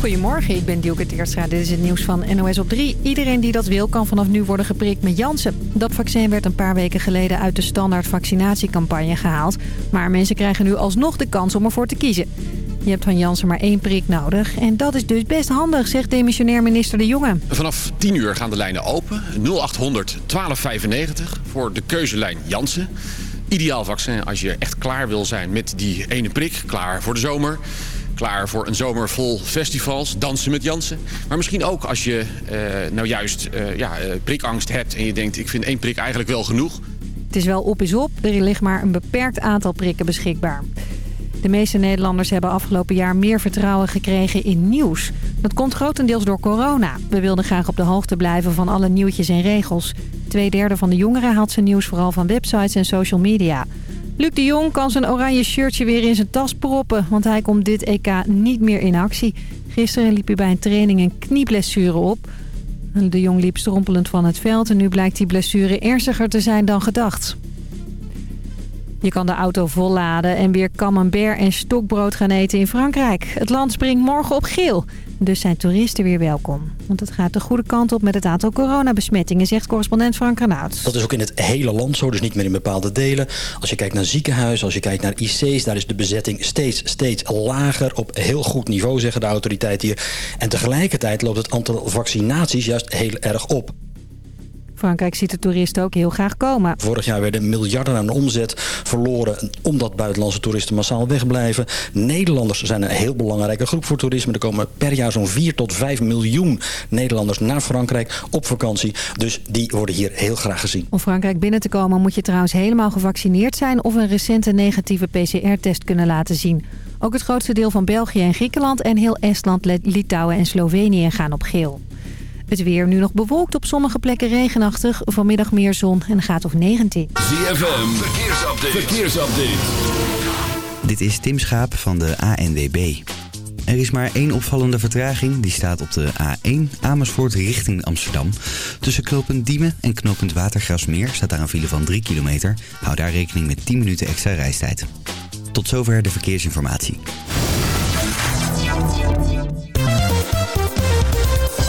Goedemorgen, ik ben Dielke Teerstra. Dit is het nieuws van NOS op 3. Iedereen die dat wil kan vanaf nu worden geprikt met Janssen. Dat vaccin werd een paar weken geleden uit de standaard vaccinatiecampagne gehaald. Maar mensen krijgen nu alsnog de kans om ervoor te kiezen. Je hebt van Janssen maar één prik nodig. En dat is dus best handig, zegt demissionair minister De Jonge. Vanaf 10 uur gaan de lijnen open. 0800 1295 voor de keuzelijn Janssen. Ideaal vaccin als je echt klaar wil zijn met die ene prik. Klaar voor de zomer. Klaar voor een zomer vol festivals, dansen met Jansen. Maar misschien ook als je uh, nou juist uh, ja, uh, prikangst hebt en je denkt... ik vind één prik eigenlijk wel genoeg. Het is wel op is op. Er ligt maar een beperkt aantal prikken beschikbaar. De meeste Nederlanders hebben afgelopen jaar meer vertrouwen gekregen in nieuws. Dat komt grotendeels door corona. We wilden graag op de hoogte blijven van alle nieuwtjes en regels. Tweederde van de jongeren haalt zijn nieuws vooral van websites en social media. Luc de Jong kan zijn oranje shirtje weer in zijn tas proppen... want hij komt dit EK niet meer in actie. Gisteren liep hij bij een training een knieblessure op. De Jong liep strompelend van het veld... en nu blijkt die blessure ernstiger te zijn dan gedacht. Je kan de auto volladen en weer camembert en stokbrood gaan eten in Frankrijk. Het land springt morgen op geel. Dus zijn toeristen weer welkom. Want het gaat de goede kant op met het aantal coronabesmettingen, zegt correspondent Frank Renaud. Dat is ook in het hele land zo, dus niet meer in bepaalde delen. Als je kijkt naar ziekenhuizen, als je kijkt naar IC's... daar is de bezetting steeds, steeds lager. Op heel goed niveau, zeggen de autoriteiten hier. En tegelijkertijd loopt het aantal vaccinaties juist heel erg op. Frankrijk ziet de toeristen ook heel graag komen. Vorig jaar werden miljarden aan omzet verloren... omdat buitenlandse toeristen massaal wegblijven. Nederlanders zijn een heel belangrijke groep voor toerisme. Er komen per jaar zo'n 4 tot 5 miljoen Nederlanders naar Frankrijk op vakantie. Dus die worden hier heel graag gezien. Om Frankrijk binnen te komen moet je trouwens helemaal gevaccineerd zijn... of een recente negatieve PCR-test kunnen laten zien. Ook het grootste deel van België en Griekenland... en heel Estland, Litouwen en Slovenië gaan op geel. Het weer nu nog bewolkt op sommige plekken regenachtig. Vanmiddag meer zon en gaat op 19. ZFM, verkeersupdate. verkeersupdate. Dit is Tim Schaap van de ANWB. Er is maar één opvallende vertraging. Die staat op de A1 Amersfoort richting Amsterdam. Tussen knooppunt Diemen en knooppunt Watergrasmeer staat daar een file van 3 kilometer. Hou daar rekening met 10 minuten extra reistijd. Tot zover de verkeersinformatie.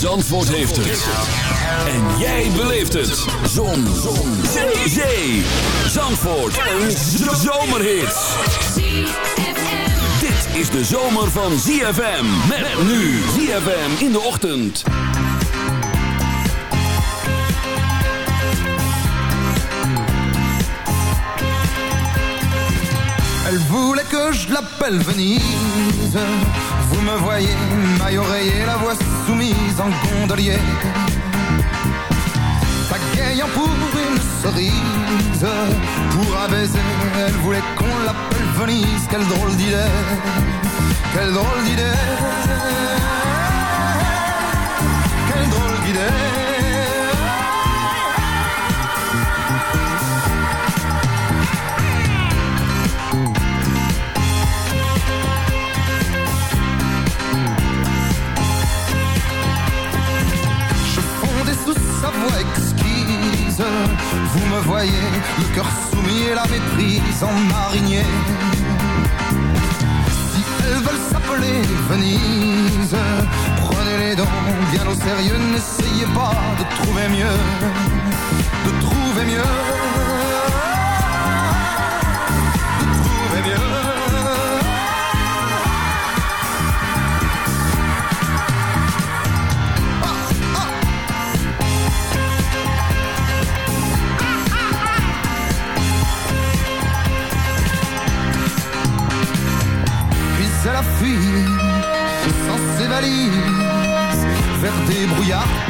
Zandvoort heeft het. En jij beleeft het. Zon. Zon. Zee. Zee. Zandvoort. Een zomerhit. Dit is de zomer van ZFM. Met nu ZFM in de ochtend. Elle voulait que je l'appelle Venise Vous me voyez, maille oreiller, la voix soumise en gondolier. Pagayant pour une cerise Pour un elle voulait qu'on l'appelle Venise. Quelle drôle d'idée, quelle drôle d'idée la méprise en marinier. Si elles veulent s'appeler Venise Prenez-les donc bien au sérieux N'essayez pas de trouver mieux De trouver mieux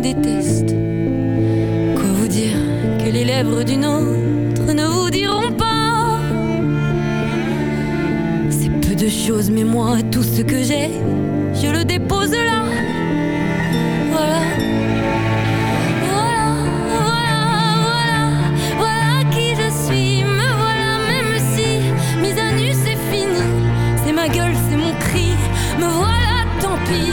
déteste. Quoi vous dire que les lèvres d'une autre ne vous diront pas? C'est peu de choses, mais moi, tout ce que j'ai, je le dépose là. Voilà. Voilà, voilà, voilà, voilà qui je suis. Me voilà, même si mise à nu, c'est fini. C'est ma gueule, c'est mon cri. Me voilà, tant pis.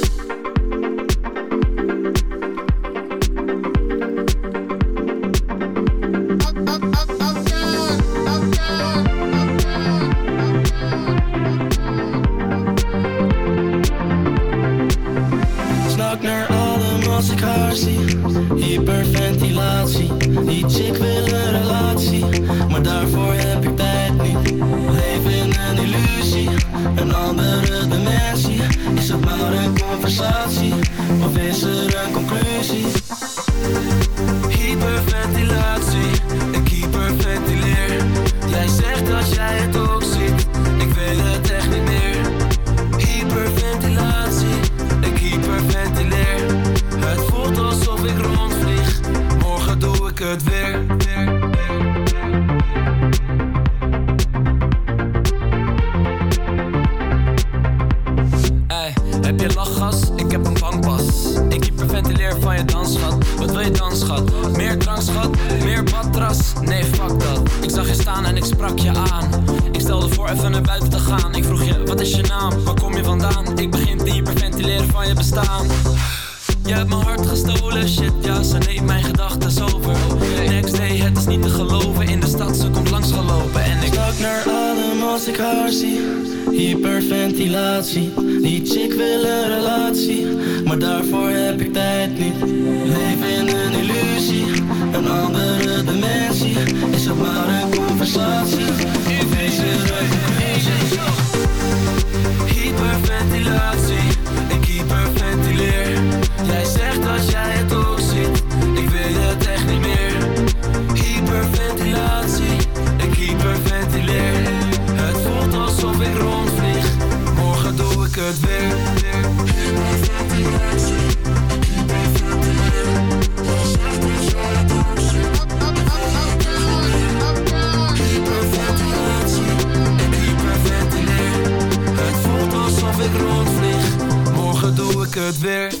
Ik stelde voor even naar buiten te gaan. Ik vroeg je, wat is je naam? Waar kom je vandaan? Ik begin te hyperventileren van je bestaan. Je hebt mijn hart gestolen, shit ja, ze neemt mijn gedachten over. Next day, het is niet te geloven. In de stad, ze komt langs gelopen En ik stak naar adem als ik haar zie. Hyperventilatie. Niet chick wil een relatie Maar daarvoor heb ik tijd niet. Leef in een illusie. Een andere dimensie. Is het maar een conversatie. het weer. Het voelt alsof ik rondvlieg, morgen doe ik het weer.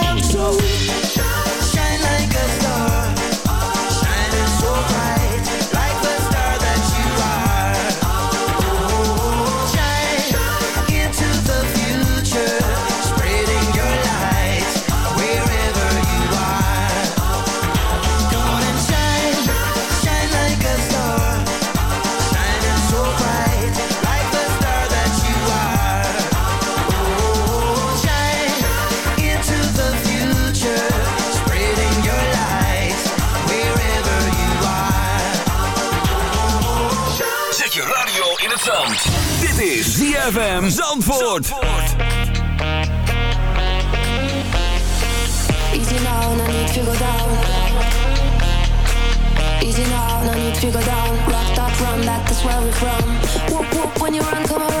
ZFM Zandvoort. Zandvoort. Easy now, no need to go down. Easy now, no need to go down. Rock that, run that, that's where we're from. Whoop, whoop, when you run, come around.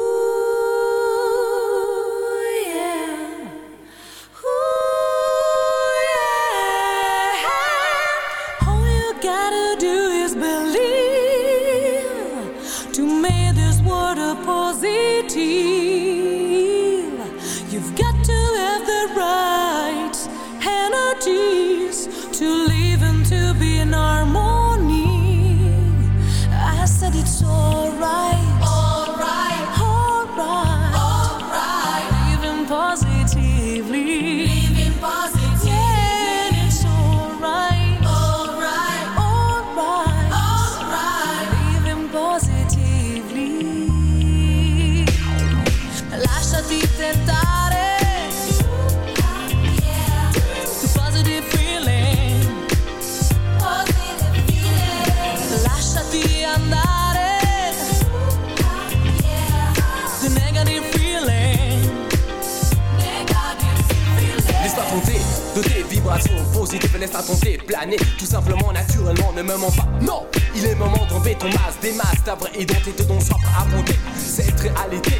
Vibrations positives, laisse-toi compter planer tout simplement, naturellement, ne me mens pas. Non, il est moment d'enlever ton masque, des masques, ta vraie identité dont soif à monter. Cette réalité,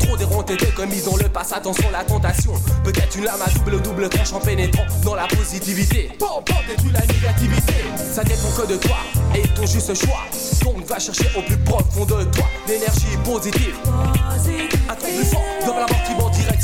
trop déronté, t'es commis dans le passé, attention la tentation. Peut-être une lame à double double tranche en pénétrant dans la positivité. Bon, bon, détruis la négativité. Ça dépend que de toi et ton juste choix. Donc va chercher au plus profond de toi l'énergie positive. Un truc dans la mort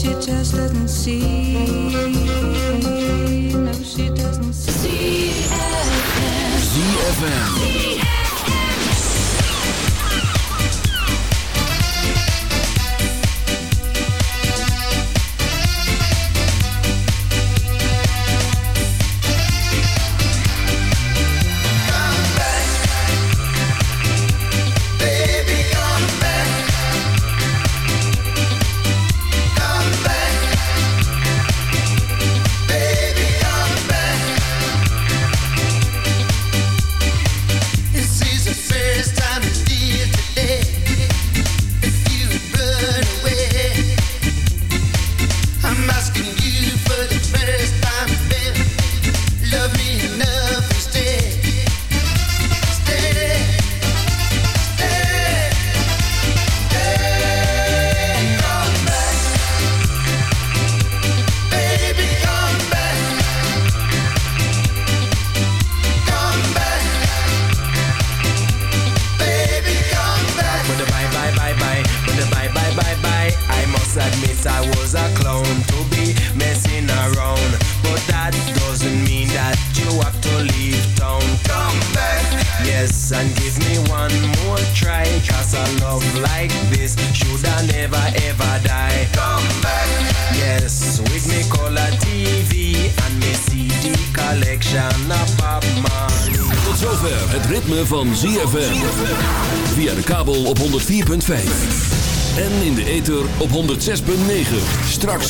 she just doesn't see. No, she doesn't see. ZFM. ZFM.